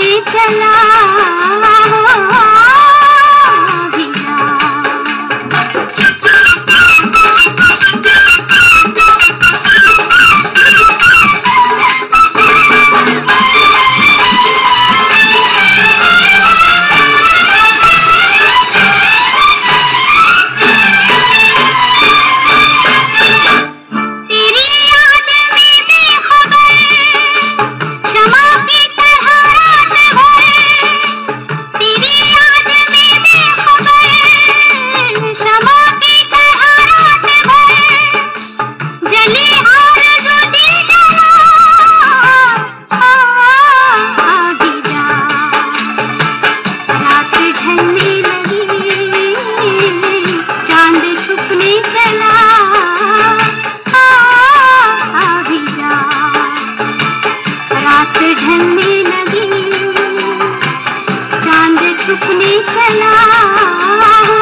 चला। सुपने चला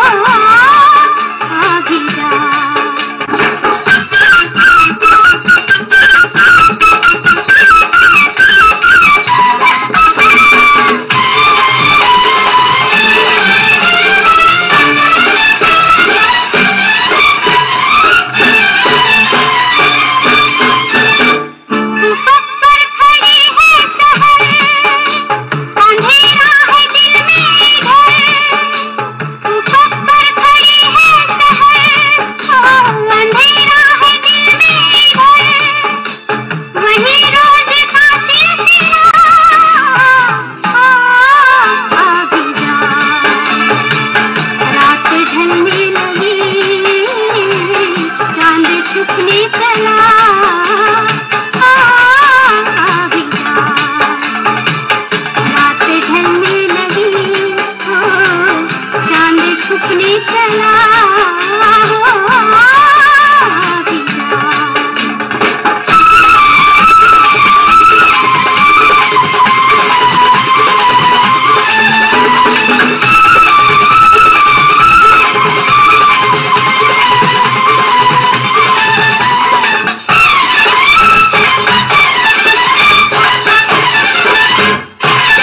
अपनी चला